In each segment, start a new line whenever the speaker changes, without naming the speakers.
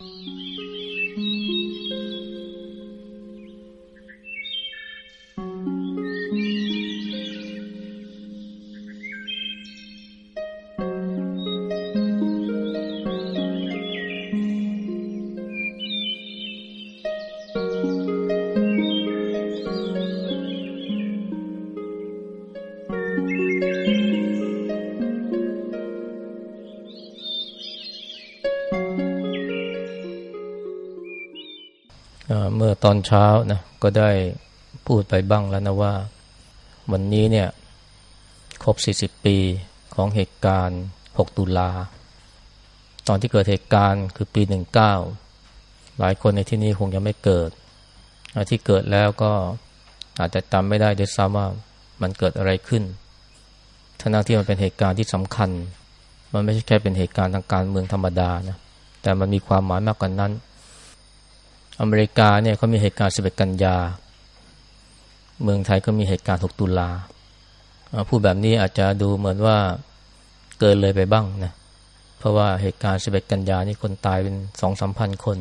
เมื่ ตอนเช้านะก็ได้พูดไปบ้างแล้วนะว่า วันนี้เนี่ยครบ 40 ปีของเหตุการณ์ 6 ตุลา ตอนที่เกิดเหตุการณ์คือปี 19 หลายคนในที่นี้คงยังไม่เกิด ที่เกิดแล้วก็อาจจะจำไม่ได้ด้วยซ้ำว่ามันเกิดอะไรขึ้นทั้งที่มันเป็นเหตุการณ์ที่สำคัญ มันไม่ใช่แค่เป็นเหตุการณ์ทางการเมืองธรรมดานะ แต่มันมีความหมายมากกว่านั้น อเมริกาเนี่ยเขามีเหตุการณ์ 11 กันยา เมืองไทยก็มีเหตุการณ์ 6 ตุลาพูดแบบนี้อาจจะดูเหมือนว่าเกินเลยไปบ้างนะ เพราะว่าเหตุการณ์ 11 กันยานี่คนตายเป็นสองสามพันคน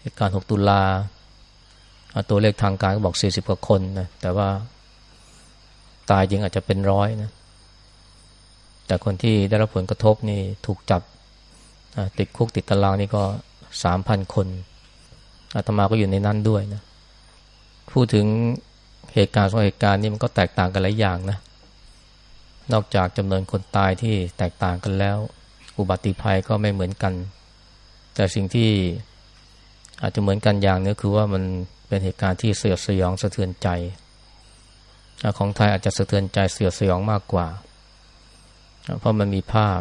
เหตุการณ์ 6 ตุลาตัวเลขทางการก็บอก 40 กว่าคนนะ แต่ว่าตายจริงอาจจะเป็นร้อยนะ แต่คนที่ได้รับผลกระทบนี่ถูกจับติดคุกติดตารางนี่ก็สามพันคน อาตมาก็อยู่ในนั้นด้วยนะพูดถึงเหตุการณ์สองเหตุการณ์นี้มันก็แตกต่างกันหลายอย่างนะ นอกจากจำนวนคนตายที่แตกต่างกันแล้ว อุบัติภัยก็ไม่เหมือนกัน แต่สิ่งที่อาจจะเหมือนกันอย่างนึงคือว่ามันเป็นเหตุการณ์ที่เสียดสยองสะเทือนใจของไทยอาจจะสะเทือนใจเสียดสยองมากกว่า เพราะมันมีภาพ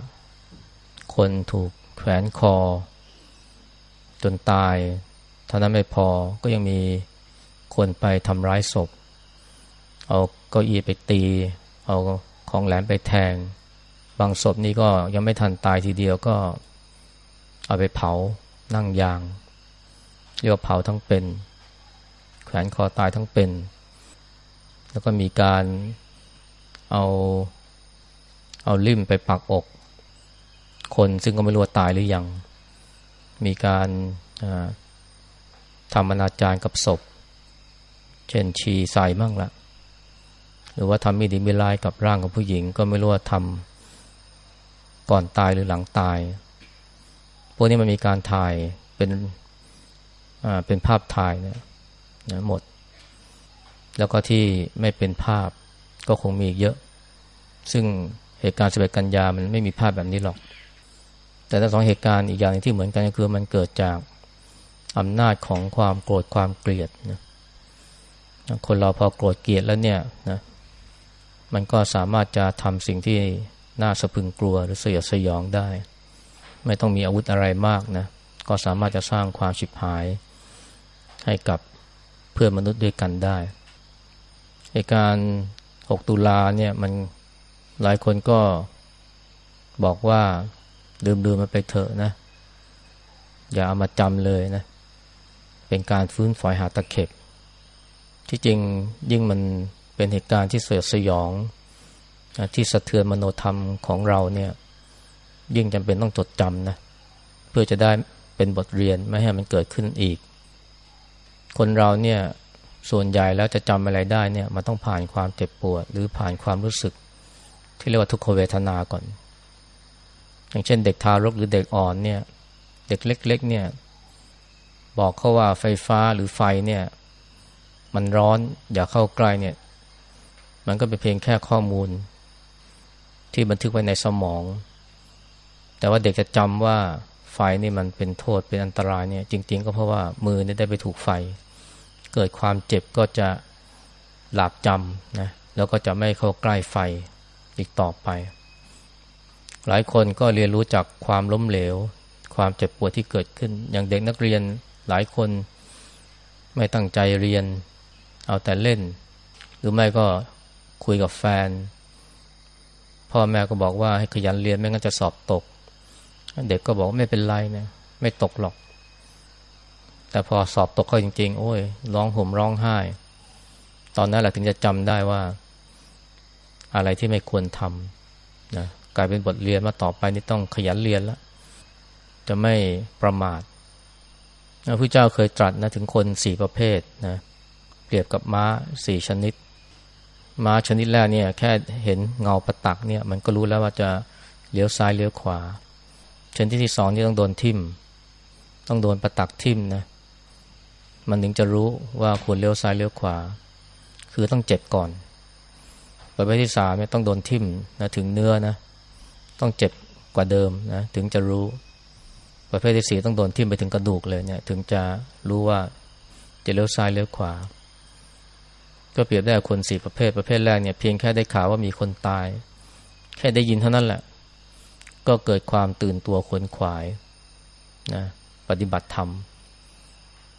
คนถูกแขวนคอ จนตาย ท่านั้นไม่พอก็ยังมีคนไปทำร้ายศพ เอาเก้าอี้ไปตี เอาของแหลมไปแทง บางศพนี่ก็ยังไม่ทันตายทีเดียวก็ เอาไปเผานั่งยาง เรียกว่าเผาทั้งเป็น แขวนคอตายทั้งเป็น แล้วก็มีการเอาเอาลิ่มไปปักอก คนซึ่งก็ไม่รู้ว่าตายหรือยัง มีการ ทำอนาจารกับศพ เช่นชีใส่มั่งละหรือว่าทำมีดีมีลายกับร่างของผู้หญิง ก็ไม่รู้ว่าทำก่อนตายหรือหลังตาย พวกนี้มันมีการถ่ายเป็นอ่าเป็นภาพถ่ายเนี่ยนะหมด แล้วก็ที่ไม่เป็นภาพก็คงมีเยอะ ซึ่งเหตุการณ์สิบเอ็ดกันยามันไม่มีภาพแบบนี้หรอก แต่ทั้งสองเหตุการณ์อีกอย่างที่เหมือนกันก็คือมันเกิดจาก อำนาจของความโกรธความเกลียดนะคนเราพอโกรธเกลียดแล้วเนี่ยนะมันก็สามารถจะทำสิ่งที่น่าสะพึงกลัวหรือสยดสยองได้ ไม่ต้องมีอาวุธอะไรมากนะก็สามารถจะสร้างความฉิบหาย ให้กับเพื่อนมนุษย์ด้วยกันได้เหตุการณ์ 6 ตุลาเนี่ยมันหลายคนก็บอกว่าลืมดูมันไปเถอะนะ อย่าเอามาจำเลยนะ เป็นการฟื้นฝอยหาตะเข็บ ที่จริงยิ่งมันเป็นเหตุการณ์ที่เสียดสยอง ที่สะเทือนมโนธรรมของเราเนี่ย ยิ่งจำเป็นต้องจดจำนะเพื่อจะได้เป็นบทเรียนไม่ให้มันเกิดขึ้นอีก คนเราเนี่ยส่วนใหญ่แล้วจะจำอะไรได้เนี่ยมันต้องผ่านความเจ็บปวด หรือผ่านความรู้สึก ที่เรียกว่าทุกขเวทนาก่อน อย่างเช่น เด็กทารกหรือเด็กอ่อนเนี่ย เด็กเล็ก ๆ เนี่ย บอกเขาว่าไฟฟ้าหรือไฟเนี่ย มันร้อนอย่าเข้าใกล้เนี่ย มันก็เป็นเพียงแค่ข้อมูล ที่บันทึกไว้ในสมอง แต่ว่าเด็กจะจำว่าไฟนี่มันเป็นโทษเป็นอันตรายเนี่ย จริง ๆ ก็เพราะว่ามือนี่ได้ไปถูกไฟ เกิดความเจ็บก็จะหลาบจำนะแล้วก็จะไม่เข้าใกล้ไฟอีกต่อไป หลายคนก็เรียนรู้จากความล้มเหลว ความเจ็บปวดที่เกิดขึ้น อย่างเด็กนักเรียน หลายคนไม่ตั้งใจเรียน เอาแต่เล่น หรือไม่ก็คุยกับแฟน พ่อแม่ก็บอกว่าให้ขยันเรียนไม่งั้นจะสอบตก เด็กก็บอกไม่เป็นไรนะไม่ตกหรอก แต่พอสอบตกเขาจริง ๆ โอ้ยร้องห่มร้องไห้ ตอนนั้นแหละถึงจะจำได้ว่า อะไรที่ไม่ควรทำนะกลายเป็นบทเรียนมาต่อไปนี่ต้องขยันเรียนแล้วจะไม่ประมาท พระพุทธเจ้าเคยตรัสนะถึงคนสี่ประเภทนะเปรียบกับม้าสี่ชนิด ม้าชนิดแรกเนี่ยแค่เห็นเงาประตักเนี่ยมันก็รู้แล้วว่าจะเลี้ยวซ้ายเลี้ยวขวา ชนิดที่สองนี่ต้องโดนทิ่ม ต้องโดนประตักทิ่มนะมันถึงจะรู้ว่าควรเลี้ยวซ้ายเลี้ยวขวา คือต้องเจ็บก่อน ประเภทที่สามเนี่ยต้องโดนทิ่มนะถึงเนื้อนะต้องเจ็บกว่าเดิมนะถึงจะรู้ ประเภทที่สี่ต้องโดนทิ่มไปถึงกระดูกเลยเนี่ย ถึงจะรู้ว่าจะเลี้ยวซ้ายเลี้ยวขวา ก็เปรียบได้คนสี่ประเภทประเภทแรกเนี่ยเพียงแค่ได้ข่าวว่ามีคนตาย แค่ได้ยินเท่านั้นแหละ ก็เกิดความตื่นตัวขวนขวายนะปฏิบัติธรรม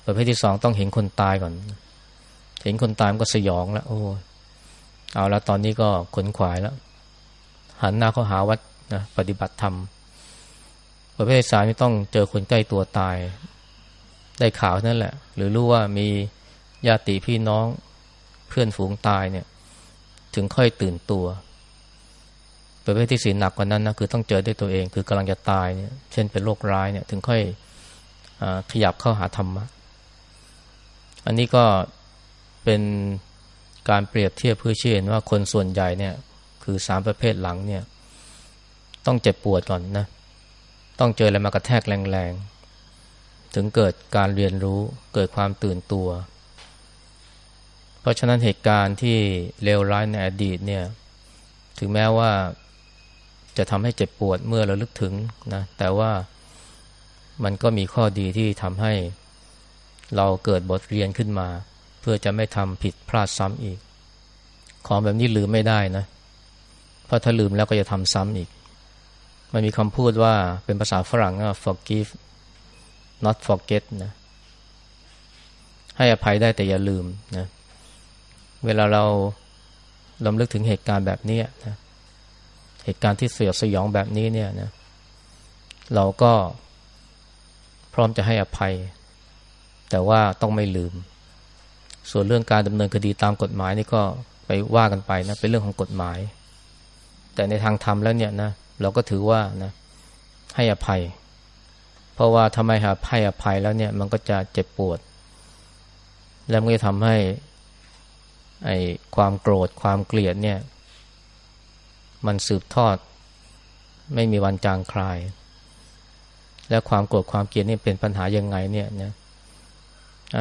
ประเภทที่สองต้องเห็นคนตายก่อน เห็นคนตายมันก็สยองแล้วโอ้เอาแล้วตอนนี้ก็ขนขวายแล้ว หันหน้าเข้าหาวัดนะปฏิบัติธรรม ประเภทสามไม่ต้องเจอคนใกล้ตัวตาย ได้ข่าวนั่นแหละ หรือรู้ว่ามีญาติพี่น้องเพื่อนฝูงตายเนี่ย ถึงค่อยตื่นตัว ประเภทที่สีหนักกว่านั้นนะคือต้องเจอด้วยตัวเอง คือกำลังจะตายเนี่ย เช่นเป็นโรคร้ายเนี่ย ถึงค่อยอขยับเข้าหาธรรมะอันนี้ก็เป็นการเปรียบเทียบเพื่อเชื่อว่าคนส่วนใหญ่เนี่ย คือสามประเภทหลังเนี่ย ต้องเจ็บปวดก่อนนะ ต้องเจออะไรมากระแทกแรงๆ ถึงเกิดการเรียนรู้เกิดความตื่นตัว เพราะฉะนั้นเหตุการณ์ที่เลวร้ายในอดีตเนี่ยถึงแม้ว่าจะทำให้เจ็บปวดเมื่อเราลึกถึงนะแต่ว่ามันก็มีข้อดีที่ทำให้เราเกิดบทเรียนขึ้นมา เพื่อจะไม่ทำผิดพลาดซ้ำอีก ของแบบนี้ลืมไม่ได้นะ เพราะถ้าลืมแล้วก็จะทำซ้ำอีก มันมีคำพูดว่าเป็นภาษาฝรั่งว่า forgive not forget นะ ให้อภัยได้แต่อย่าลืมนะ เวลาเราลำลึกถึงเหตุการณ์แบบนี้นะ เหตุการณ์ที่เสียสยองแบบนี้เนี่ยนะ เราก็พร้อมจะให้อภัย แต่ว่าต้องไม่ลืม ส่วนเรื่องการดำเนินคดีตามกฎหมายนี่ก็ไปว่ากันไปนะ เป็นเรื่องของกฎหมาย แต่ในทางธรรมแล้วเนี่ยนะเเราก็ถือว่านะให้อภัย เพราะว่าทำไมหาให้อภัยแล้วเนี่ยมันก็จะเจ็บปวด แล้วมันจะทำให้ไอ้ความโกรธความเกลียดเนี่ย มันสืบทอด ไม่มีวันจางคลาย และความโกรธความเกลียดนี่เป็นปัญหายังไงเนี่ยนะ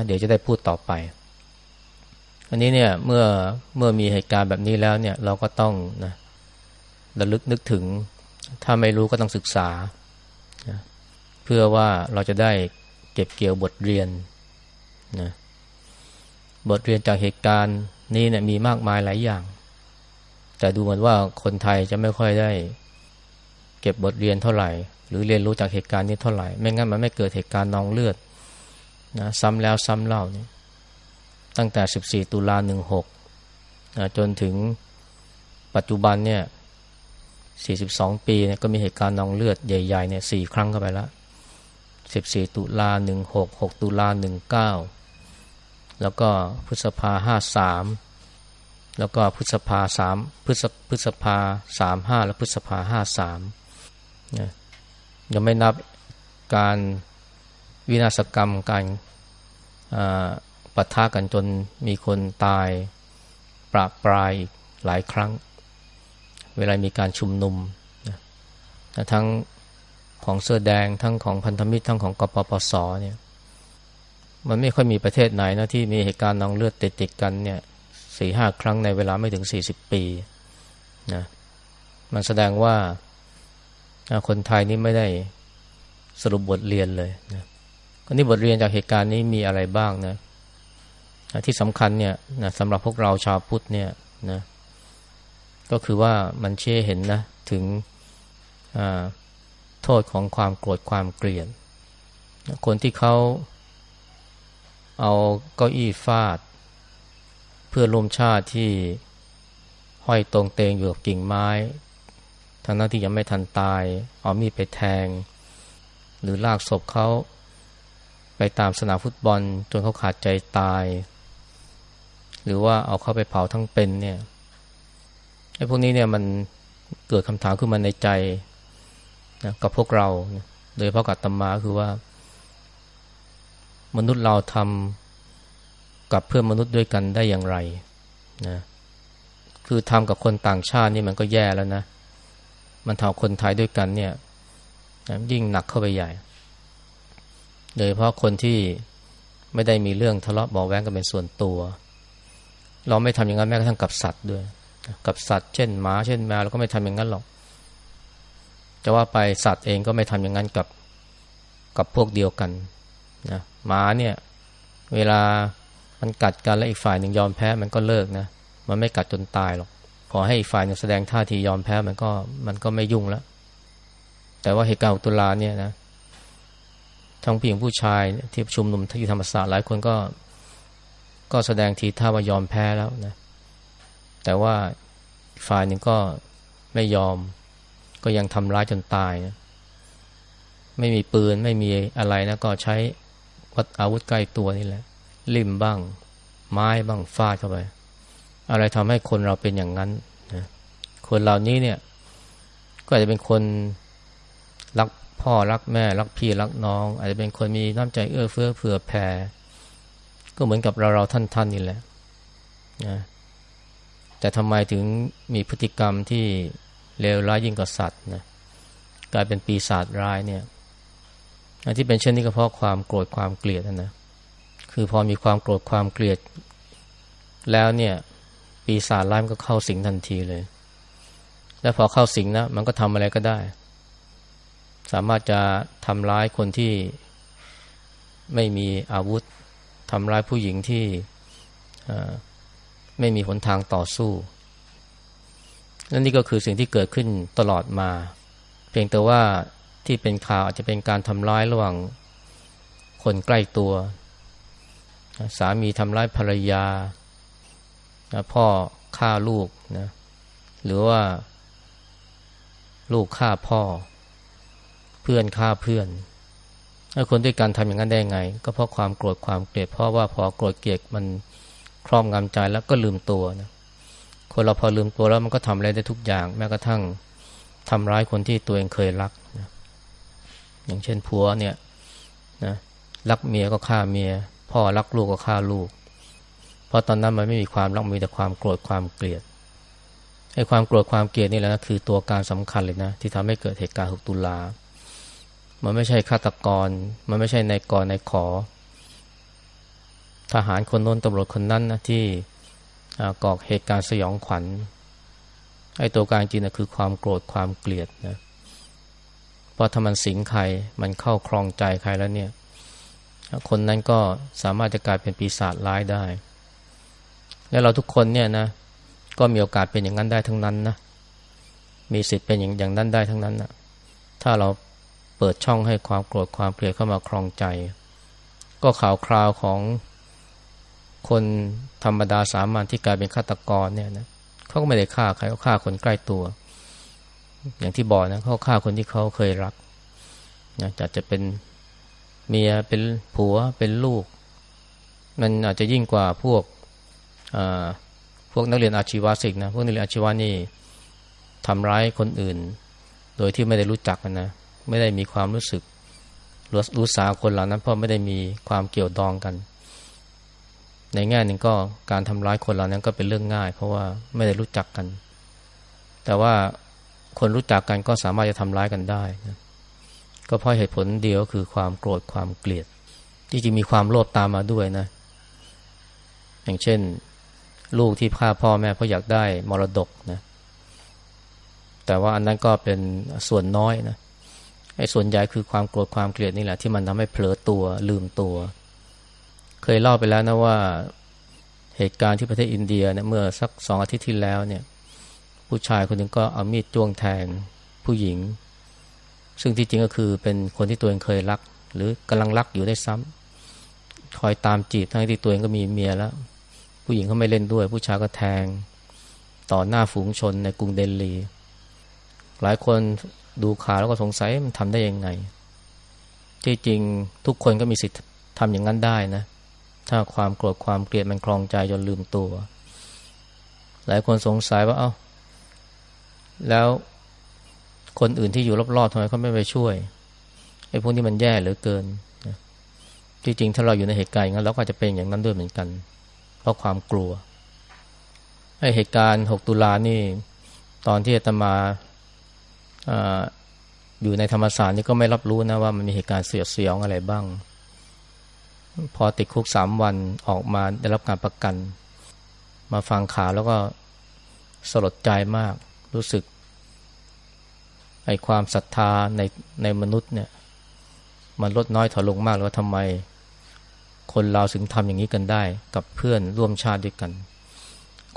เดี๋ยวจะได้พูดต่อไป อันนี้เนี่ยเมื่อเมื่อมีเหตุการณ์แบบนี้แล้วเนี่ย เราก็ต้องนะระลึกนึกถึง ถ้าไม่รู้ก็ต้องศึกษา เพื่อว่าเราจะได้เก็บเกี่ยวบทเรียนนะบทเรียนจากเหตุการณ์นี้เนี่ยมีมากมายหลายอย่าง แต่ดูเหมือนว่าคนไทยจะไม่ค่อยได้ เก็บบทเรียนเท่าไหร่ หรือเรียนรู้จากเหตุการณ์นี้เท่าไหร่ ไม่งั้นมันไม่เกิดเหตุการณ์นองเลือดนะซ้ำแล้วซ้ำเล่าเนี่ยตั้งแต่ 14 ตุลา16นะจนถึงปัจจุบันเนี่ย 42 ปีเนี่ยก็มีเหตุการณ์นองเลือดใหญ่ๆเนี่ยสี่ครั้งเข้าไปแล้ว 14 ตุลา16 6 ตุลา19 แล้วก็พฤษภา 53 แล้วก็พฤษภา3พฤษพฤษภา 35 แล้วพฤษภา 53นะยังไม่นับการวินาศกรรมการปะทะกันจนมีคนตายปราบปลายหลายครั้ง เวลามีการชุมนุมนะทั้งของเสื้อแดงทั้งของพันธมิตรทั้งของกปปสเนี่ยมันไม่ค่อยมีประเทศไหนนะที่มีเหตุการณ์นองเลือดติดติดกันเนี่ยสี่ห้าครั้งในเวลาไม่ถึงสี่สิบปีนะมันแสดงว่าคนไทยนี่ไม่ได้สรุปบทเรียนเลยนะก็นี่บทเรียนจากเหตุการณ์นี้มีอะไรบ้างนะที่สำคัญเนี่ยนะสำหรับพวกเราชาวพุทธเนี่ยนะ ก็คือว่ามันเชื่อเห็นนะ ถึงโทษของความโกรธความเกลียดคนที่เขาเอาเก้าอี้ฟาด เพื่อรวมชาติที่ห้อยตรงเตงอยู่กับกิ่งไม้ทั้งนั้นที่ยังไม่ทันตาย เอามีดไปแทง หรือลากศพเขาไปตามสนามฟุตบอลจนเขาขาดใจตาย หรือว่าเอาเข้าไปเผาทั้งเป็นเนี่ย ไอ้พวกนี้เนี่ยมันเกิดคำถามขึ้นมาในใจนะกับพวกเรา โดยเพราะกัตตมาคือว่า มนุษย์เราทำกับเพื่อนมนุษย์ด้วยกันได้อย่างไรนะคือทำกับคนต่างชาตินี่มันก็แย่แล้วนะ มันทำคนไทยด้วยกันเนี่ยยิ่งหนักเข้าไปใหญ่ โดยเพราะคนที่ไม่ได้มีเรื่องทะเลาะเบาแวงกันเป็นส่วนตัว เราไม่ทำอย่างนั้นแม้กระทั่งกับสัตว์ด้วย กับสัตว์ เช่นหมาเช่นแมวเราก็ไม่ทำอย่างนั้นหรอกจะว่าไปสัตว์เองก็ไม่ทำอย่างนั้นกับกับพวกเดียวกันนะหมาเนี่ย เวลามันกัดกันแล้วอีกฝ่ายหนึ่งยอมแพ้มันก็เลิกนะมันไม่กัดจนตายหรอกพอให้อีกฝ่ายหนึ่งแสดงท่าทียอมแพ้มันก็มันก็ไม่ยุ่งแล้วแต่ว่าเหตุการณ์ตุลาเนี่ยนะทั้งผู้หญิงผู้ชายที่ชุมนุมที่ธรรมศาสตร์หลายคนก็ ก็แสดงทีท่าว่ายอมแพ้แล้วนะ แต่ว่าฝ่ายหนึ่งก็ไม่ยอม ก็ยังทำร้ายจนตายนะไม่มีปืนไม่มีอะไรนะก็ใช้วัดอาวุธใกล้ตัวนี่แหละ ลิมบ้าง ไม้บ้างฟาดเข้าไป อะไรทำให้คนเราเป็นอย่างนั้นนะคนเหล่านี้เนี่ย ก็อาจจะเป็นคนรักพ่อรักแม่รักพี่รักน้อง อาจจะเป็นคนมีน้ำใจเอื้อเฟื้อเผื่อแผ่ก็เหมือนกับเราเราท่านท่านนี่แหละนะ แต่ทำไมถึงมีพฤติกรรมที่เลวร้ายยิ่งกว่าสัตว์นะกลายเป็นปีศาจร้ายเนี่ยที่เป็นเช่นนี้ก็เพราะความโกรธความเกลียดนะคือพอมีความโกรธความเกลียด แล้วเนี่ย ปีศาจร้ายมันก็เข้าสิงทันทีเลย แล้วพอเข้าสิงนะมันก็ทำอะไรก็ได้ สามารถจะทำร้ายคนที่ไม่มีอาวุธทำร้ายผู้หญิงที่ ไม่มีหนทางต่อสู้และนี่ก็คือสิ่งที่เกิดขึ้นตลอดมา เพียงแต่ว่าที่เป็นข่าวอาจจะเป็นการทำร้ายระหว่างคนใกล้ตัว สามีทำร้ายภรรยา พ่อฆ่าลูกนะหรือว่า ลูกฆ่าพ่อ เพื่อนฆ่าเพื่อนถ้าคนด้วยกันทำอย่างนั้นได้ไง ก็เพราะความโกรธความเกลียดเพราะว่าพอโกรธเกลียดมัน ครอบงำใจแล้วก็ลืมตัวนะคนเราพอลืมตัวแล้วมันก็ทำอะไรได้ทุกอย่าง แม้กระทั่งทำร้ายคนที่ตัวเองเคยรักนะอย่างเช่นผัวเนี่ยนะรักเมียก็ฆ่าเมีย พ่อรักลูกก็ฆ่าลูก เพราะตอนนั้นมันไม่มีความรักมีแต่ความโกรธความเกลียดไอ้ความโกรธความเกลียดนี่แหละนะคือตัวการสำคัญเลยนะที่ทำให้เกิดเหตุการณ์หกตุลา มันไม่ใช่ฆาตกร มันไม่ใช่ในกรในขอ ทหารคนโน้นตำรวจคนนั้นนะที่ก่อเหตุการณ์สยองขวัญไอ้ตัวการจริงนะคือความโกรธความเกลียดนะเพราะถ้ามันสิงใครมันเข้าคลองใจใครแล้วเนี่ย คนนั้นก็สามารถจะกลายเป็นปีศาจร้ายได้ และเราทุกคนเนี่ยนะก็มีโอกาสเป็นอย่างนั้นได้ทั้งนั้นนะมีสิทธิ์เป็นอย่างอย่างนั้นได้ทั้งนั้นนะถ้าเราเปิดช่องให้ความโกรธความเกลียดเข้ามาคลองใจ ก็ข่าวคราวของ คนธรรมดาสามัญที่กลายเป็นฆาตกรเนี่ยนะเขาก็ไม่ได้ฆ่าใครเขาฆ่าคนใกล้ตัว อย่างที่บอกนะเขาฆ่าคนที่เขาเคยรักนะจะจะเป็นเมียเป็นผัวเป็นลูก มันอาจจะยิ่งกว่าพวกพวกนักเรียนอาชีวะสิกนะพวกนักเรียนอาชีวะนี่ทำร้ายคนอื่น โดยที่ไม่ได้รู้จักกันนะไม่ได้มีความรู้สึกรู้สาคนเหล่านั้นเพราะไม่ได้มีความเกี่ยวดองกัน ในแง่หนึ่งก็การทำร้ายคนเรานั้นก็เป็นเรื่องง่าย เพราะว่าไม่ได้รู้จักกัน แต่ว่าคนรู้จักกันก็สามารถจะทำร้ายกันได้นะก็เพราะเหตุผลเดียวคือความโกรธความเกลียด ที่จริงมีความโลภตามมาด้วยนะ อย่างเช่น ลูกที่ฆ่าพ่อแม่เพราะอยากได้มรดกนะแต่ว่าอันนั้นก็เป็นส่วนน้อยนะไอ้ส่วนใหญ่คือความโกรธความเกลียดนี่แหละที่มันทำให้เผลอตัวลืมตัว เคยเล่าไปแล้วนะว่าเหตุการณ์ที่ประเทศอินเดียเนี่ยเมื่อสักสองอาทิตย์ที่แล้วเนี่ย ผู้ชายคนหนึ่งก็เอามีดจ้วงแทงผู้หญิง ซึ่งที่จริงก็คือเป็นคนที่ตัวเองเคยรัก หรือกำลังรักอยู่ได้ซ้ำคอยตามจีบทั้งที่ตัวเองก็มีเมียแล้ว ผู้หญิงเขาไม่เล่นด้วย ผู้ชายก็แทง ต่อหน้าฝูงชนในกรุงเดลี หลายคนดูข่าวแล้วก็สงสัยมันทำได้ยังไง ที่จริงทุกคนก็มีสิทธิ์ทำอย่างนั้นได้นะ ถ้าความโกรธความเกลียดมันคลองใจจนลืมตัว หลายคนสงสัยว่าเอา้า แล้วคนอื่นที่อยู่รอบๆทำไมเขาไม่ไปช่วยไอ้พวกนี้มันแย่เหลือเกินจริงๆถ้าเราอยู่ในเหตุการณ์อย่างนั้นเราก็จะเป็นอย่างนั้นด้วยเหมือนกัน เพราะความกลัวไอ้เหตุการณ์ 6 ตุลานี่ ตอนที่อาตมาออยู่ในธรรมศาสตร์นี่ก็ไม่รับรู้นะว่ามันมีเหตุการณ์เสียเสียงอะไรบ้าง พอติดคุกสามวันออกมาได้รับการประกัน มาฟังข่าวแล้วก็สลดใจมาก รู้สึกไอ้ความศรัทธาในในมนุษย์เนี่ย มันลดน้อยถอยลงมากแล้วทำไม คนเราถึงทำอย่างนี้กันได้ กับเพื่อนร่วมชาติด้วยกัน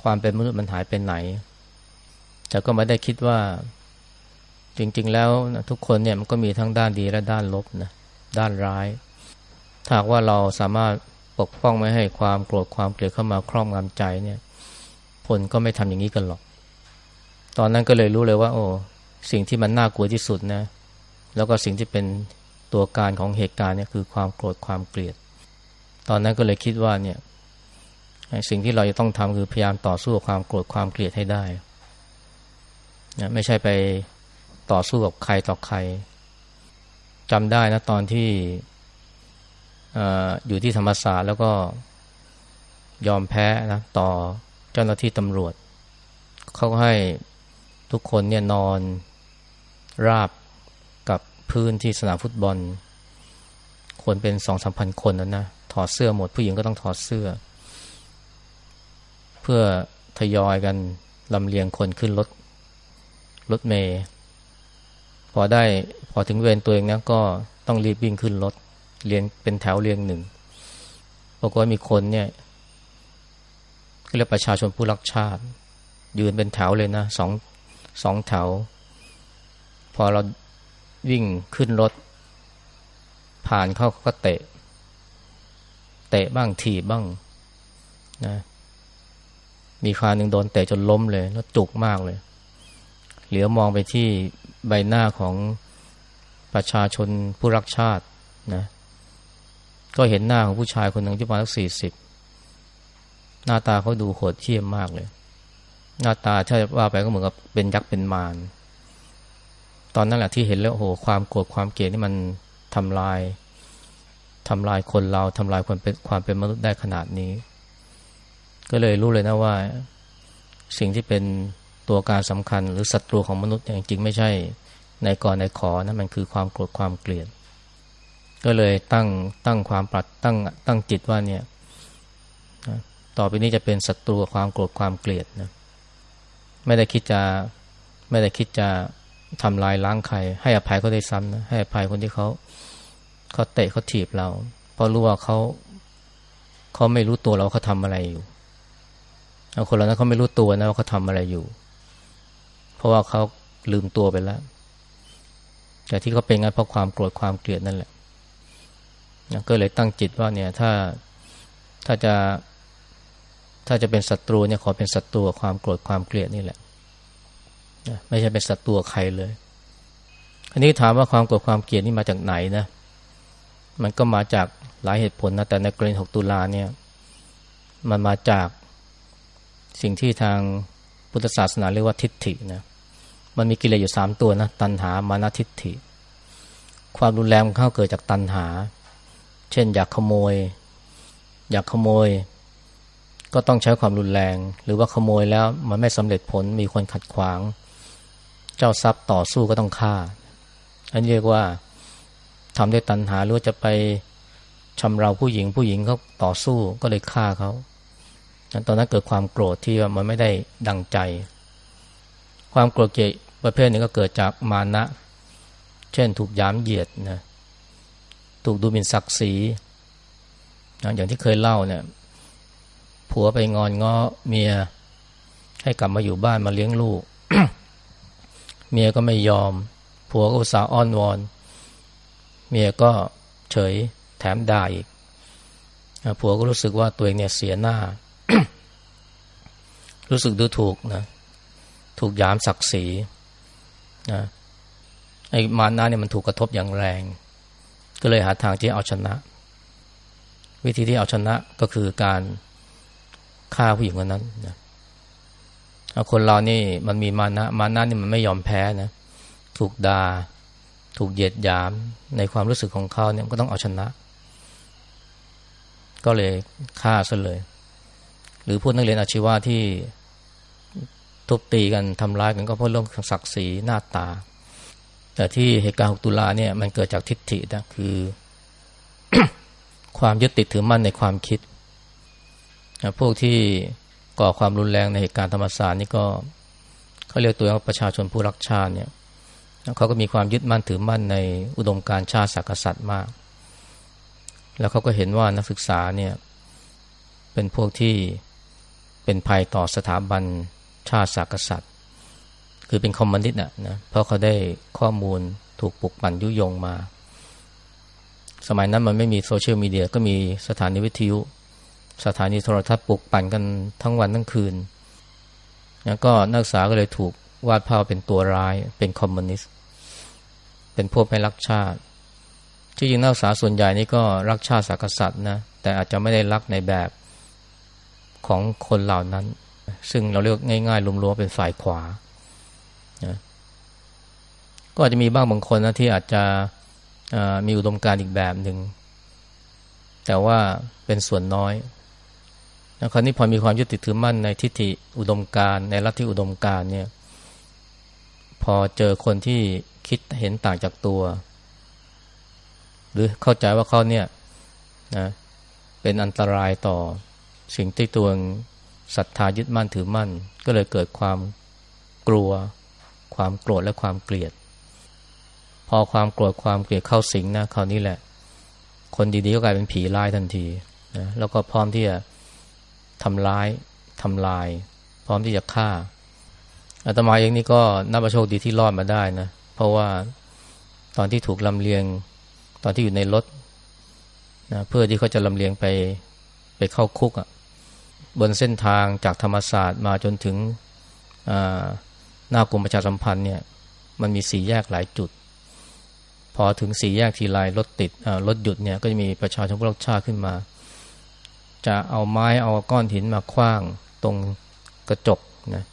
ความเป็นมนุษย์มันหายไปไหนแต่ก็ไม่ได้คิดว่า จริง ๆ แล้วนะทุกคนเนี่ยมันก็มีทั้งด้านดีและด้านลบนะด้านร้าย ถ้าว่าเราสามารถปกป้องไม่ให้ความโกรธความเกลียดเข้ามาครอบงำใจเนี่ย ผลก็ไม่ทำอย่างนี้กันหรอก ตอนนั้นก็เลยรู้เลยว่า โอ้สิ่งที่มันน่ากลัวที่สุดนะ แล้วก็สิ่งที่เป็นตัวการของเหตุการณ์เนี่ยคือความโกรธความเกลียด ตอนนั้นก็เลยคิดว่าเนี่ยสิ่งที่เราจะต้องทำคือพยายามต่อสู้กับความโกรธความเกลียดให้ได้นะไม่ใช่ไปต่อสู้กับใครต่อใครจำได้นะตอนที่ อยู่ที่ธรรมศาสตร์แล้วก็ยอมแพ้นะต่อเจ้าหน้าที่ตำรวจ เขาก็ให้ทุกคนเนี่ยนอนราบกับพื้นที่สนามฟุตบอล คนเป็นสองสามพันคนนั้นนะถอดเสื้อหมดผู้หญิงก็ต้องถอดเสื้อ เพื่อทยอยกันลำเลียงคนขึ้นรถรถเมย์พอได้พอถึงเวรตัวเองนะก็ต้องรีบวิ่งขึ้นรถ เรียงเป็นแถวเรียงหนึ่งปรากฏว่ามีคนเนี่ยเรียกประชาชนผู้รักชาติ ยืนเป็นแถวเลยนะสองสองแถว พอเราวิ่งขึ้นรถ ผ่านเข้าก็เตะ เตะบ้างถีบบ้างนะมีคราหนึ่งโดนเตะจนล้มเลย แล้วจุกมากเลย เหลียวมองไปที่ใบหน้าของประชาชนผู้รักชาตินะ ก็เห็นหน้าของผู้ชายคนหนึ่งที่ประมาณสักสี่สิบหน้าตาเขาดูโหดเหี้ยมมากเลย หน้าตาถ้าว่าไปก็เหมือนกับเป็นยักษ์เป็นมารตอนนั้นแหละที่เห็นแล้วโอ้โหความโกรธความเกลียดนี่มันทำลายทำลายคนเราทำลายความเป็นความเป็นมนุษย์ได้ขนาดนี้ ก็เลยรู้เลยนะว่า สิ่งที่เป็นตัวการสำคัญ หรือศัตรูของมนุษย์จริงๆไม่ใช่ในก่อนในขอนะมันคือความโกรธความเกลียด ก็เลยตั้งตั้งความปรัดตั้งตั้งจิตว่าเนี่ยต่อไปนี้จะเป็นศัตรูความโกรธความเกลียดนะไม่ได้คิดจะไม่ได้คิดจะทำลายล้างใคร ให้อภัยเขาได้ซ้ำนะให้อภัยคนที่เขาเขาเตะเขาถีบเรา เพราะรู้ว่าเขาเขาไม่รู้ตัวเราเขาทำอะไรอยู่เอาคนเหล่านั้นเขาไม่รู้ตัวนะว่าเขาทำอะไรอยู่ เพราะว่าเขาลืมตัวไปแล้วแต่ที่เขาเป็นงั้นเพราะความโกรธความเกลียดนั่นแหละ ก็เลยตั้งจิตว่าเนี่ยถ้าถ้าจะถ้าจะเป็นศัตรูเนี่ยขอเป็นศัตรูความโกรธความเกลียดนี่แหละไม่ใช่เป็นศัตรูใครเลย อันนี้ถามว่าความโกรธความเกลียดนี่มาจากไหนนะ มันก็มาจากหลายเหตุผลนะแต่ในกรณี6ตุลาเนี่ย มันมาจากสิ่งที่ทางพุทธศาสนาเรียกว่าทิฏฐินะมันมีกิเลสอยู่สามตัวนะตัณหามานะทิฏฐิ ความรุนแรงเข้าเกิดจากตัณหา เช่นอยากขโมย อยากขโมย ก็ต้องใช้ความรุนแรง หรือว่าขโมยแล้วมันไม่สำเร็จผลมีคนขัดขวาง เจ้าทรัพย์ต่อสู้ก็ต้องฆ่า อันเรียกว่าทำด้วยตัณหาหรือจะไปชำเราผู้หญิงผู้หญิงเขาต่อสู้ก็เลยฆ่าเขาตอนนั้นเกิดความโกรธที่ว่ามันไม่ได้ดังใจ ความโกรธเกลียดประเภทนี้ก็เกิดจากมานะ เช่นถูกย้ำเหยียดนะ ถูกดูหมิ่นศักดิ์ศรีนะอย่างที่เคยเล่าเนี่ย ผัวไปงอนง้อเมีย ให้กลับมาอยู่บ้านมาเลี้ยงลูก เมียก็ไม่ยอม ผัวก็อุตส่าห์อ้อนวอน เมียก็เฉยแถมด่าอีกผัวก็รู้สึกว่าตัวเองเนี่ยเสียหน้า รู้สึกดูถูกนะ ถูกยามศักดิ์ศรีนะไอ้มานาเนี่ยมันถูกกระทบอย่างแรง ก็เลยหาทางที่เอาชนะ วิธีที่เอาชนะก็คือการฆ่าผู้หญิงคนนั้นนะคนเรานี่มันมีมานะมานะนี่มันไม่ยอมแพ้นะถูกดา่าถูกเหยียดหยามในความรู้สึกของเขาเนี่ยก็ต้องเอาชนะ ก็เลยฆ่าซะเลย หรือพวกนักเรียนอาชีวะที่ทุบตีกันทำร้ายกันก็เพราะเรื่องศักดิ์ศรีหน้าตา แต่ที่เหตุการณ์ 6 ตุลาเนี่ยมันเกิดจากทิฏฐินะคือ ความยึดติดถือมั่นในความคิด พวกที่ก่อความรุนแรงในเหตุการณ์ธรรมศาสตร์นี่ก็เขาเรียกตัวว่าประชาชนผู้รักชาติเนี่ยเขาก็มีความยึดมั่นถือมั่นในอุดมการชาติศาสกษัตริย์มาก แล้วเขาก็เห็นว่านักศึกษาเนี่ยเป็นพวกที่เป็นภัยต่อสถาบันชาติศาสกษัตริย์ คือเป็นคอมมิวนิสต์นะนะเพราะเขาได้ข้อมูลถูกปลุกปั่นยุยงมา สมัยนั้นมันไม่มีโซเชียลมีเดียก็มีสถานีวิทยุ สถานีโทรทัศน์ปลุกปั่นกันทั้งวันทั้งคืนแล้วก็นักศึกษาก็เลยถูกวาดภาพเป็นตัวร้าย เป็นคอมมิวนิสต์ เป็นพวกไม่รักชาติ ที่จริงนักศึกษาส่วนใหญ่นี่ก็รักชาติศาสกษัตริย์นะ แต่อาจจะไม่ได้รักในแบบของคนเหล่านั้น ซึ่งเราเรียกง่ายๆรวมๆเป็นฝ่ายขวา ก็อาจจะมีบ้างบางคนนะที่อาจจะมีอุดมการอีกแบบหนึ่ง แต่ว่าเป็นส่วนน้อยนะคราวนี้พอมีความยึดติดถือมั่นในทิฏฐิอุดมการในลัทธิอุดมการเนี่ย พอเจอคนที่คิดเห็นต่างจากตัว หรือเข้าใจว่าเขาเนี่ยนะเป็นอันตรายต่อสิ่งที่ตัวศรัทธายึดมั่นถือมั่น ก็เลยเกิดความกลัว ความโกรธและความเกลียด พอความโกรธความเกลียดเข้าสิงนะคราวนี้แหละ คนดีๆก็กลายเป็นผีร้ายทันทีนะแล้วก็พร้อมที่จะทำร้ายทำลาย พร้อมที่จะฆ่าอาตมาเองนี่ก็นับว่าโชคดีที่รอดมาได้นะเพราะว่าตอนที่ถูกลำเลียง ตอนที่อยู่ในรถนะเพื่อที่เขาจะลำเลียงไปไปเข้าคุกอะ่ะบนเส้นทางจากธรรมศาสตร์มาจนถึงหน้ากรมประชาสัมพันธ์เนี่ย มันมีสี่แยกหลายจุด พอถึงสี่แยกทีไรรถติดรถหยุดเนี่ยก็จะมีประชาชนพวกชาขึ้นมา จะเอาไม้เอาก้อนหินมาคว้างตรงกระจกนะ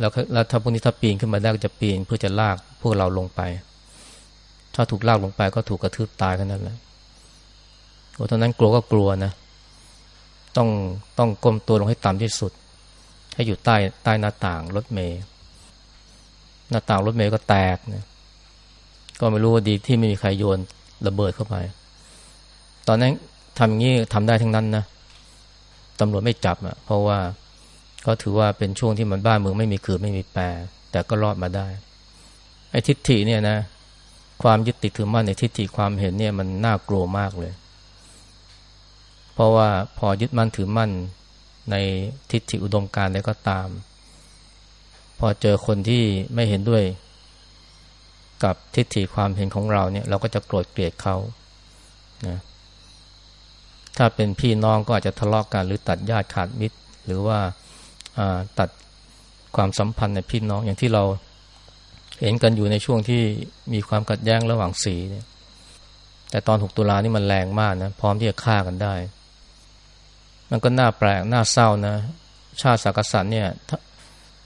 แล้วแล้วถ้าพวกนี้ถ้าปีนขึ้นมาได้ก็จะปีนเพื่อจะลากพวกเราลงไป ถ้าถูกลากลงไปก็ถูกกระทืบตายกันนั่นแหละโอ้ตอนนั้นกลัวก็กลัวนะ ต้องต้องก้มตัวลงให้ต่ำที่สุด ให้อยู่ใต้ใต้หน้าต่างรถเมย์หน้าต่างรถเมย์ก็แตกนะ ก็ไม่รู้ว่าดีที่ไม่มีใครโยนระเบิดเข้าไป ตอนนั้นทำอย่างนี้ทำได้ทั้งนั้นนะตำรวจไม่จับอะ เพราะว่าก็ถือว่าเป็นช่วงที่มันบ้านเมืองไม่มีคือไม่มีแปร แต่ก็รอดมาได้ ไอ้ทิฏฐิเนี่ยนะ ความยึดติดถือมั่นในทิฏฐิความเห็นเนี่ยมันน่ากลัวมากเลย เพราะว่าพอยึดมั่นถือมั่นในทิฏฐิอุดมการณ์ใดก็ตาม พอเจอคนที่ไม่เห็นด้วย กับทิฏฐิความเห็นของเราเนี่ย เราก็จะโกรธเกลียดเขานะถ้าเป็นพี่น้องก็อาจจะทะเลาะกกันหรือตัดญาติขาดมิตร หรือว่าตัดความสัมพันธ์ในพี่น้องอย่างที่เราเห็นกันอยู่ในช่วงที่มีความกัดแย้งระหว่างสีเนี่ย แต่ตอน 6 ตุลานี่มันแรงมากนะ พร้อมที่จะฆ่ากันได้ มันก็น่าแปลก น่าเศร้านะ ชาติสักษัตริย์เนี่ยถ้า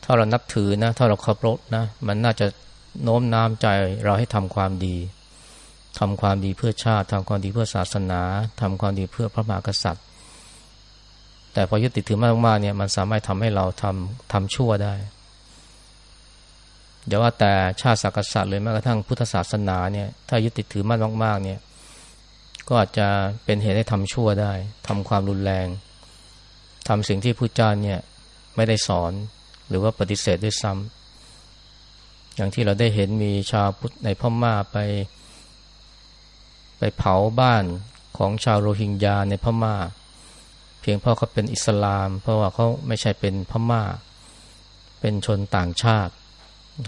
ถ้าเรานับถือนะ ถ้าเราเคารพนะ มันน่าจะ โน้มน้าวใจเราให้ทำความดีทำความดีเพื่อชาติทำความดีเพื่อศาสนาทำความดีเพื่อพระมหากษัตริย์ แต่พอยึดติดถือมากๆเนี่ยมันสามารถทำให้เราทำทำชั่วได้อย่าว่าแต่ชาติศักดิ์ศร์เลยแม้กระทั่งพุทธศาสนาเนี่ยถ้ายึดติดถือมากมากๆเนี่ยก็อาจจะเป็นเหตุให้ทำชั่วได้ทำความรุนแรงทำสิ่งที่พุทธเจ้าเนี่ยไม่ได้สอนหรือว่าปฏิเสธด้วยซ้ำ อย่างที่เราได้เห็นมีชาวพุทธในพม่าไป ไปเผาบ้านของชาวโรฮิงญาในพม่า เพียงเพราะเขาเป็นอิสลาม เพราะว่าเขาไม่ใช่เป็นพม่า เป็นชนต่างชาติ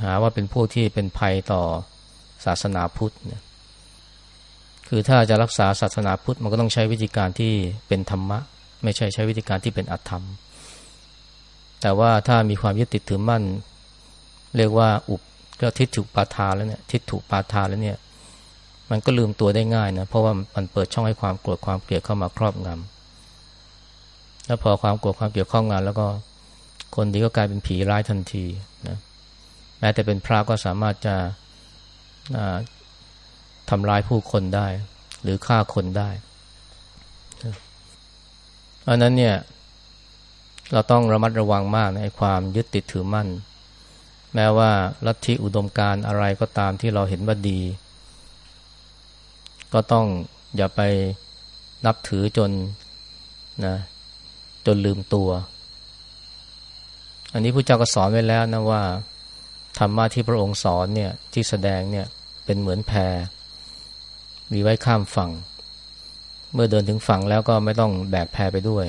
หาว่าเป็นผู้ที่เป็นภัยต่อศาสนาพุทธเนี่ยคือถ้าจะรักษาศาสนาพุทธมันก็ต้องใช้วิธีการที่เป็นธรรมะ ไม่ใช่ใช้วิธีการที่เป็นอธรรม แต่ว่าถ้ามีความยึดติดถือมั่น เรียกว่าอุป ก็ทิฏฐุปาทานแล้วเนี่ยทิฏฐุปาทานแล้วเนี่ยมันก็ลืมตัวได้ง่ายนะเพราะว่ามันเปิดช่องให้ความโกรธความเกลียดเข้ามาครอบงำแล้วพอความโกรธความเกลียดเข้างาน แล้วก็คนดีก็กลายเป็นผีร้ายทันทีนะแม้แต่เป็นพระก็สามารถจะทำร้ายผู้คนได้ หรือฆ่าคนได้เพราะนั้นเนี่ย เราต้องระมัดระวังมากในความยึดติดถือมั่น แม้ว่าลัทธิอุดมการอะไรก็ตามที่เราเห็นว่าดี ก็ต้องอย่าไปนับถือจนนะจนลืมตัว อันนี้พระเจ้าก็สอนไว้แล้วนะว่าธรรมะที่พระองค์สอนเนี่ยที่แสดงเนี่ยเป็นเหมือนแพมีไว้ข้ามฝั่ง เมื่อเดินถึงฝั่งแล้วก็ไม่ต้องแบกแพไปด้วย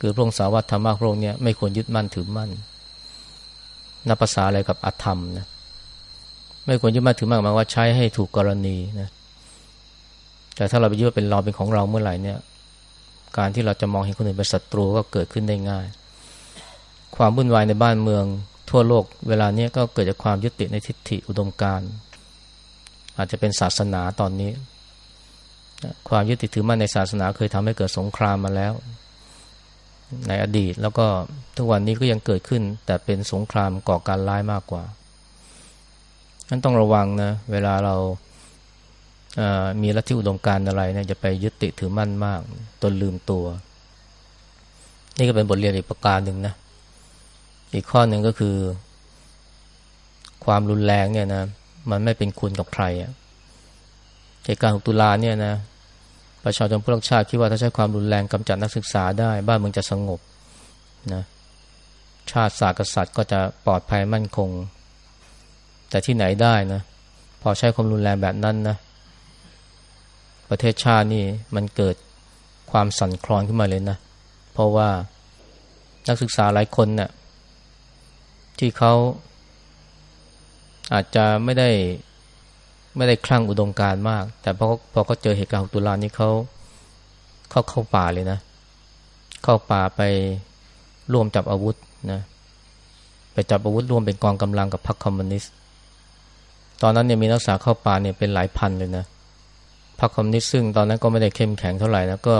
คือพระองค์สาวัตธรรมะพระองค์เนี่ยไม่ควรยึดมั่นถือมั่น นับภาษาอะไรกับอธรรมนะไม่ควรยึดมั่นถือมั่นมาว่าใช้ให้ถูกกรณีนะแต่ถ้าเราไปยึดว่าเป็นเราเป็นของเราเมื่อไหร่เนี่ย การที่เราจะมองเห็นคนอื่นเป็นศัตรูก็เกิดขึ้นได้ง่าย ความวุ่นวายในบ้านเมืองทั่วโลก เวลานี้ก็เกิดจากความยึดติดในทิฏฐิอุดมการณ์อาจจะเป็นศาสนาตอนนี้ ความยึดติดถือมั่นในศาสนาเคยทำให้เกิดสงครามมาแล้ว ในอดีต แล้วก็ทุกวันนี้ก็ยังเกิดขึ้น แต่เป็นสงครามก่อการร้ายมากกว่านั้นต้องระวังนะ เวลาเรามีลัทธิอุดมการอะไรเนี่ยจะไปยึดติดถือมั่นมากจนลืมตัว นี่ก็เป็นบทเรียนอีกประการหนึ่งนะอีกข้อหนึ่งก็คือ ความรุนแรงเนี่ยนะมันไม่เป็นคุณกับใครอะเหตุการณ์6ตุลาเนี่ยนะ ประชาชนผู้รักชาติคิดว่าถ้าใช้ความรุนแรงกำจัดนักศึกษาได้ บ้านเมืองจะสงบนะชาติศาสตร์กษัตริย์ก็จะปลอดภัยมั่นคง แต่ที่ไหนได้นะพอใช้ความรุนแรงแบบนั้นนะประเทศชาตินี่มันเกิดความสั่นคลอนขึ้นมาเลยนะ เพราะว่านักศึกษาหลายคนเนะ่ยที่เขาอาจจะไม่ได้ ไม่ได้คลั่งอุดมการมาก แต่พอพอเขาเจอเหตุการณ์ตุลานี้เขาเขาเข้าป่าเลยนะ เข้าป่าไปร่วมจับอาวุธนะไปจับอาวุธร่วมเป็นกองกำลังกับพรรคคอมมิวนิสต์ตอนนั้นเนี่ยมีนักศึกษาเข้าป่าเนี่ยเป็นหลายพันเลยนะพรรคคอมมิวนิสต์ซึ่งตอนนั้นก็ไม่ได้เข้มแข็งเท่าไหร่นะก็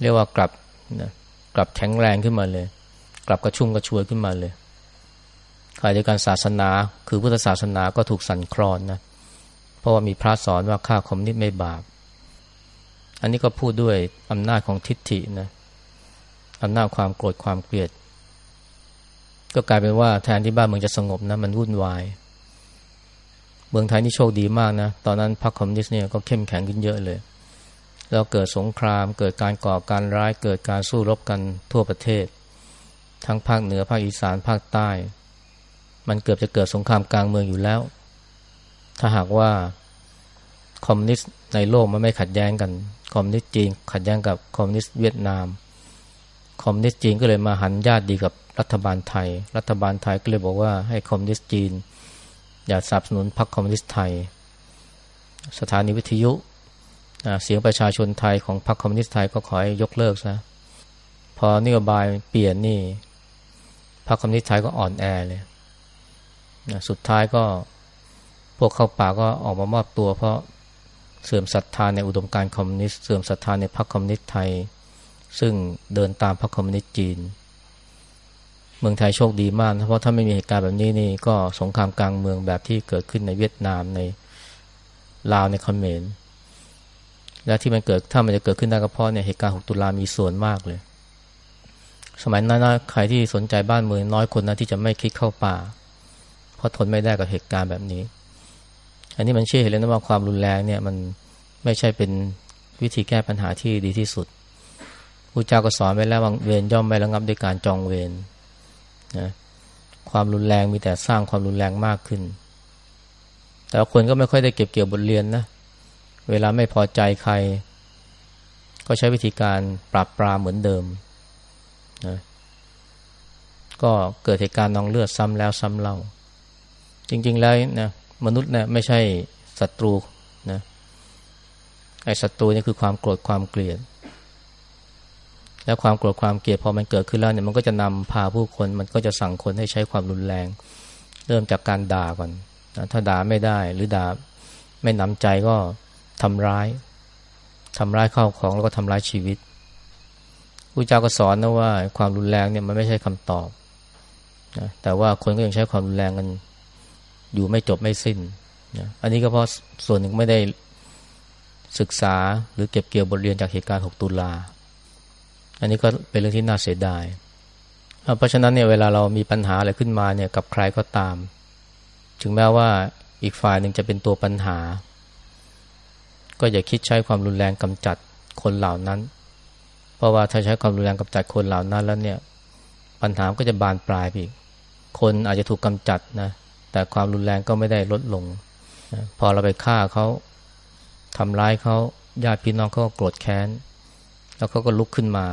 เรียกว่ากลับนะกลับแข็งแรงขึ้นมาเลย กลับกระชุ่มกระชวยขึ้นมาเลยขณะเดียวกันศาสนา คือพุทธศาสนาก็ถูกสั่นคลอนนะ เพราะว่ามีพระสอนว่าฆ่าคอมนิสต์ไม่บาป อันนี้ก็พูดด้วยอำนาจของทิฏฐินะอำนาจความโกรธความเกลียด ก็กลายเป็นว่าแทนที่บ้านเมืองจะสงบนะมันวุ่นวาย เมืองไทยนี่โชคดีมากนะ ตอนนั้นพรรคคอมมิวนิสต์เนี่ยก็เข้มแข็งขึ้นเยอะเลย แล้วเกิดสงคราม เกิดการก่อการร้าย เกิดการสู้รบกันทั่วประเทศ ทั้งภาคเหนือภาคอีสานภาคใต้ มันเกือบจะเกิดสงครามกลางเมืองอยู่แล้ว ถ้าหากว่าคอมมิวนิสต์ในโลกมันไม่ขัดแย้งกัน คอมมิวนิสต์จีนขัดแย้งกับคอมมิวนิสต์เวียดนาม คอมมิวนิสต์จีนก็เลยมาหันญาติดีกับรัฐบาลไทย รัฐบาลไทยก็เลยบอกว่าให้คอมมิวนิสต์จีน อย่าสนับสนุนพรรคคอมมิวนิสต์ไทย สถานีวิทยุเสียงประชาชนไทยของพรรคคอมมิวนิสต์ไทยก็ขอให้ยกเลิกซะพอนโยบายเปลี่ยนนี่พรรคคอมมิวนิสต์ไทยก็อ่อนแอเลยสุดท้ายก็ พวกเข้าป่าก็ออกมามอบตัว เพราะเสื่อมศรัทธาในอุดมการณ์คอมมิวนิสต์เสื่อมศรัทธาในพรรคคอมมิวนิสต์ไทย ซึ่งเดินตามพรรคคอมมิวนิสต์จีน เมืองไทยโชคดีมากเพราะถ้าไม่มีเหตุการณ์แบบนี้นี่ก็สงครามกลางเมืองแบบที่เกิดขึ้นในเวียดนามในลาวในคอมเมนและที่มันเกิดถ้ามันจะเกิดขึ้นได้ก็เพราะเนี่ยเหตุการณ์ 6 ตุลามีส่วนมากเลย สมัยนั้นนะใครที่สนใจบ้านเมืองน้อยคนนะที่จะไม่คิดเข้าป่าราะทนไม่ได้กับเหตุการณ์แบบนี้ อันนี้มันเชื่อเห็นแล้วนะว่าความรุนแรงเนี่ยมันไม่ใช่เป็นวิธีแก้ปัญหาที่ดีที่สุดพระเจ้าก็สอนไว้แล้วว่าเวรย่อมไม่ระงับด้วยการจองเวรนะความรุนแรงมีแต่สร้างความรุนแรงมากขึ้น แต่คนก็ไม่ค่อยได้เก็บเกี่ยวบทเรียนนะ เวลาไม่พอใจใคร ก็ใช้วิธีการปราบปรามเหมือนเดิมนะก็เกิดเหตุการณ์นองเลือดซ้ำแล้วซ้ำเล่า จริง ๆ แล้วนะ นุษย์นะไม่ใช่ศัตรูนะไอ้ศัตรูนี่คือความโกรธความเกลียด แล้วความโกรธความเกลียดพอมันเกิดขึ้นแล้วเนี่ยมันก็จะนำพาผู้คนมันก็จะสั่งคนให้ใช้ความรุนแรง เริ่มจากการด่าก่อนนะถ้าด่าไม่ได้หรือด่าไม่นำใจก็ทำร้ายทำร้ายข้าวของแล้วก็ทำร้ายชีวิตพระเจ้าก็สอนนะว่าความรุนแรงเนี่ยมันไม่ใช่คำตอบนะแต่ว่าคนก็ยังใช้ความรุนแรงกัน อยู่ไม่จบไม่สิ้นนะอันนี้ก็เพราะส่วนหนึ่งไม่ได้ศึกษาหรือเก็บเกี่ยวบทเรียนจากเหตุการณ์ 6 ตุลา อันนี้ก็เป็นเรื่องที่น่าเสียดาย เพราะฉะนั้นเนี่ยเวลาเรามีปัญหาอะไรขึ้นมาเนี่ยกับใครก็ตาม ถึงแม้ว่าอีกฝ่ายหนึ่งจะเป็นตัวปัญหา ก็อย่าคิดใช้ความรุนแรงกำจัดคนเหล่านั้น เพราะว่าถ้าใช้ความรุนแรงกำจัดคนเหล่านั้นแล้วเนี่ยปัญหาก็จะบานปลายไปอีก คนอาจจะถูกกำจัดนะ แต่ความรุนแรงก็ไม่ได้ลดลง พอเราไปฆ่าเขาทำร้ายเขาญาติพี่น้องเขาก็โกรธแค้น แล้วเขาก็ลุกขึ้นมา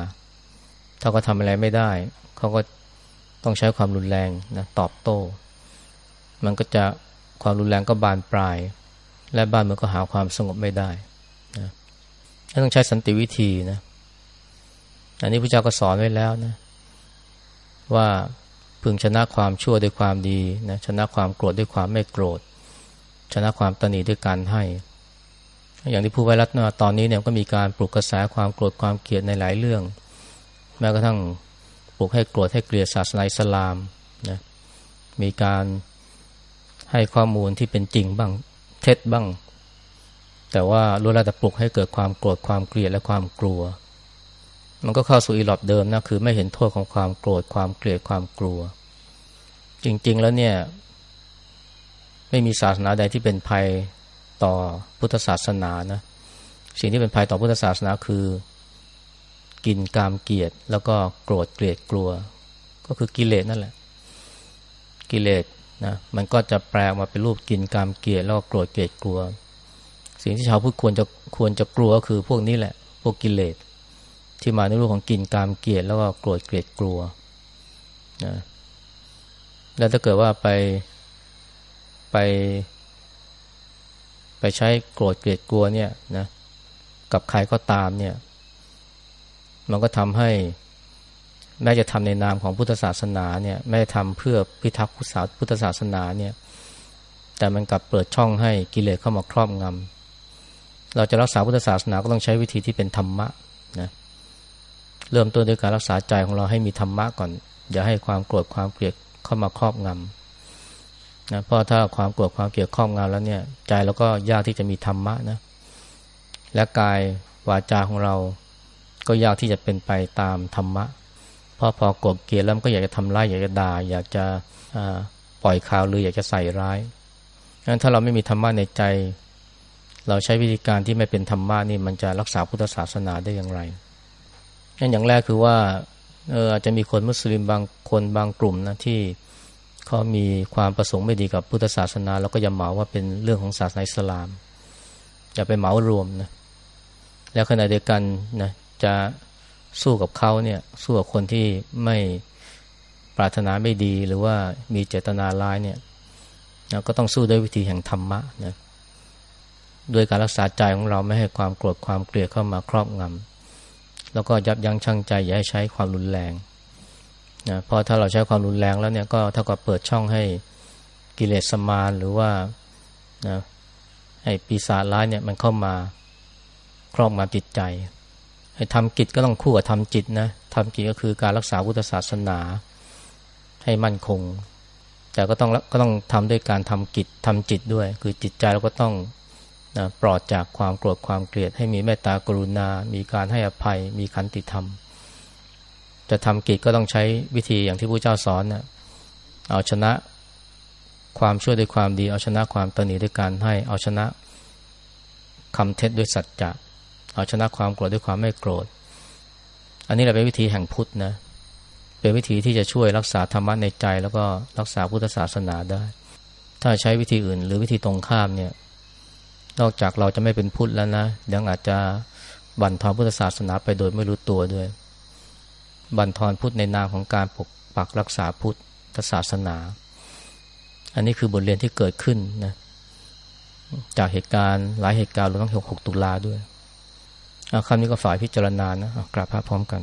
ถ้าก็ทำอะไรไม่ได้ เขาก็ต้องใช้ความรุนแรงนะตอบโต้ มันก็จะความรุนแรงก็บานปลาย และบ้านเมันก็หาความสงบไม่ได้นะต้องใช้สันติวิธีนะ อันนี้พระเจ้าก็สอนไว้แล้วนะ ว่า พึงชนะความชั่วด้วยความดีนะชนะความโกรธด้วยความไม่โกรธ ชนะความตนีด้วยการให้ อย่างที่พูดไว้แล้วนะตอนนี้เนี่ยก็มีการปลุกกระแสความโกรธความเกลียดในหลายเรื่อง แม้กระทั่งปลุกให้โกรธให้เกลียดศาสนาอิสลามนะมีการให้ข้อมูลที่เป็นจริงบ้างเท็จบ้าง แต่ว่าล้วนแล้วแต่ปลุกให้เกิดความโกรธความเกลียดและความกลัว มันก็เข้าสู่อีหลอบเดิมนะคือไม่เห็นโทษของความโกรธความเกลียดความกลัว จริง ๆ แล้วเนี่ย ไม่มีศาสนาใดที่เป็นภัยต่อพุทธศาสนานะสิ่งที่เป็นภัยต่อพุทธศาสนาคือ กินกามเกียรติแล้วก็โกรธเกลียดกลัว ก็คือกิเลสนั่นแหละ กิเลสนะมันก็จะแปลมาเป็นรูปกินกามเกียรติแล้วก็โกรธเกลียดกลัว สิ่งที่ชาวพุทธควรจะควรจะกลัวก็คือพวกนี้แหละ พวกกิเลส ที่มาในรูปของกินกามเกียรติแล้วก็โกรธเกลียดกลัวนะแล้วถ้าเกิดว่าไปไป ไปใช้โกรธเกลียดกลัวเนี่ยนะกับใครก็ตามเนี่ย มันก็ทำให้แม้จะทำในนามของพุทธศาสนาเนี่ยแม้ทำเพื่อพิทักษ์พุทธศาสนาเนี่ย แต่มันกลับเปิดช่องให้กิเลสเข้ามาครอบงำเราจะรักษาพุทธศาสนาก็ต้องใช้วิธีที่เป็นธรรมะนะ เริ่มต้นด้วยการรักษาใจของเราให้มีธรรมะก่อน อย่าให้ความโกรธความเกลียดเข้ามาครอบงำนะเพราะถ้าความโกรธความเกลียดครอบงำแล้วเนี่ย ใจเราก็ยากที่จะมีธรรมะนะและกายวาจาของเราก็ยากที่จะเป็นไปตามธรรมะเพราะพอโกรธเกลียดแล้วก็อยากจะทำร้ายอยากจะด่าอยากจะปล่อยข่าวหรืออยากจะใส่ร้ายงั้นถ้าเราไม่มีธรรมะในใจ เราใช้วิธีการที่ไม่เป็นธรรมะนี่มันจะรักษาพุทธศาสนาได้อย่างไร งั้นอย่างแรกคือว่าเอออาจจะมีคนมุสลิมบางคนบางกลุ่มนะที่เขามีความประสงค์ไม่ดีกับพุทธศาสนา แล้วก็อย่าเหมาว่าเป็นเรื่องของศาสนาอิสลาม อย่าไปเหมารวมนะแล้วขณะเดียวกันนะจะสู้กับเขาเนี่ยสู้กับคนที่ไม่ปรารถนาไม่ดีหรือว่ามีเจตนาร้ายเนี่ยนะก็ต้องสู้ด้วยวิธีแห่งธรรมะนะด้วยการรักษาใจของเราไม่ให้ความโกรธความเกลียดเข้ามาครอบงำ แล้วก็ยับยั้งชั่งใจอย่าให้ใช้ความรุนแรงนะพราะถ้าเราใช้ความรุนแรงแล้วเนี่ยก็เท่ากับเปิดช่องให้กิเลสมารหรือว่านะให้ปีศาจร้ายเนี่ยมันเข้ามาครอบมาจิตใจให้ทำกิจก็ต้องคู่กับทำจิตนะทำกิจก็คือการรักษาพุทธศาสนาให้มั่นคง แต่ก็ต้องก็ต้องทำด้วยการทำกิจทำจิตด้วย คือจิตใจเราก็ต้อง นะปลอดจากความโกรธความเกลียด ให้มีเมตตากรุณา มีการให้อภัย มีขันติธรรม จะทำกิจก็ต้องใช้วิธีอย่างที่พระเจ้าสอนนะเอาชนะความช่วยด้วยความดี เอาชนะความตนีด้วยการให้ เอาชนะคำเท็จด้วยสัจจะ เอาชนะความโกรธด้วยความไม่โกรธ อันนี้แหละเป็นวิธีแห่งพุทธนะ เป็นวิธีที่จะช่วยรักษาธรรมะในใจ แล้วก็รักษาพุทธศาสนาได้ ถ้าใช้วิธีอื่น หรือวิธีตรงข้ามเนี่ย นอกจากเราจะไม่เป็นพุทธแล้วนะ ยังอาจจะบั่นทอนพุทธศาสนาไปโดยไม่รู้ตัวด้วย บันทอนพุทธในนามของการปกปักรักษาพุทธศาสนา อันนี้คือบทเรียนที่เกิดขึ้นนะจากเหตุการณ์หลายเหตุการณ์รวมทั้งหกตุลาด้วยคำนี้ก็ฝ่ายพิจารณานะกราบพระพร้อมกัน